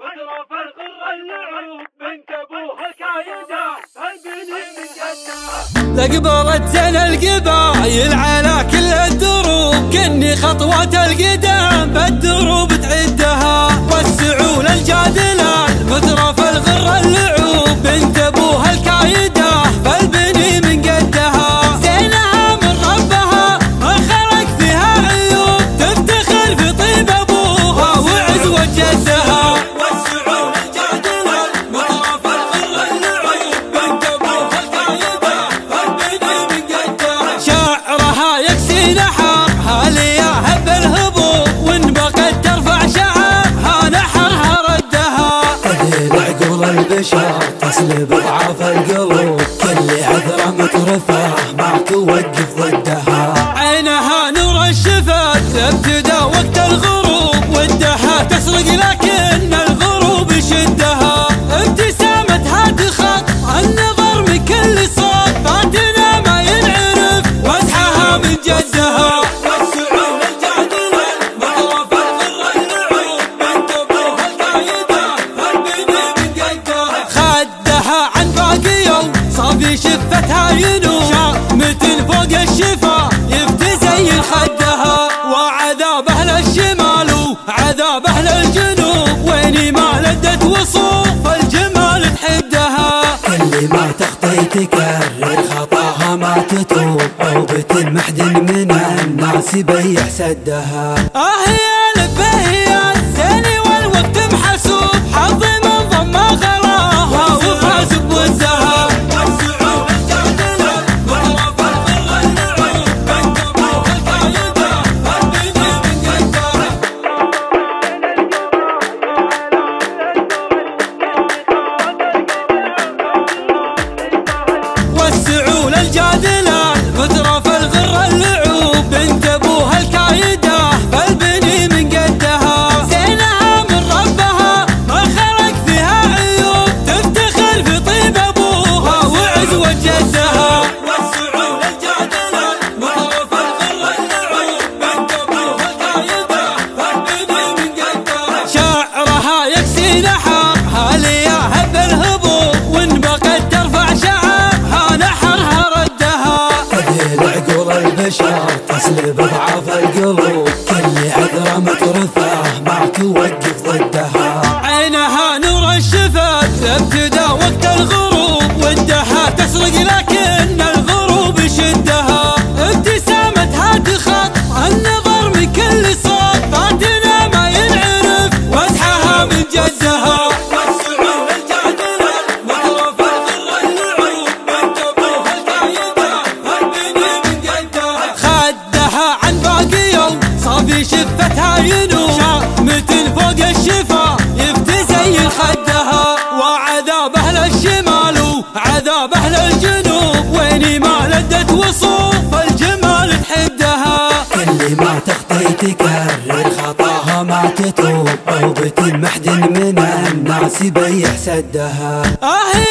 المدرف الغر بنت ابوها البني من جدها لقبلت زين القبايل على كل الدروب. كني خطوات القدام بالدروب تسلب اضعاف القلوب كل عذرة مترفة ما توقف ضدها عينها نور الشفت ابتدى وقت الغروب. ودها تسرق لكن الغروب يشدها. ابتسامتها تخط النظر من كل صوت. فاتنا ما ينعرف واسحها من جدها محد من الناس يبيع سدها البشر تسلب اضعاف القلوب. كل عذرة مترفة ما توقف ضدها. عينها نور الشفت ابتدى وقت الغروب. الشفا يفتزين خدها وعذاب أهل الشمال وعذاب أهل الجنوب. ويني ما لدت وصوف الجمال تحدها. كل ما تخطي تكرر خطاها ما تتوب. عوبة محد من الناس يبيع سدها. آه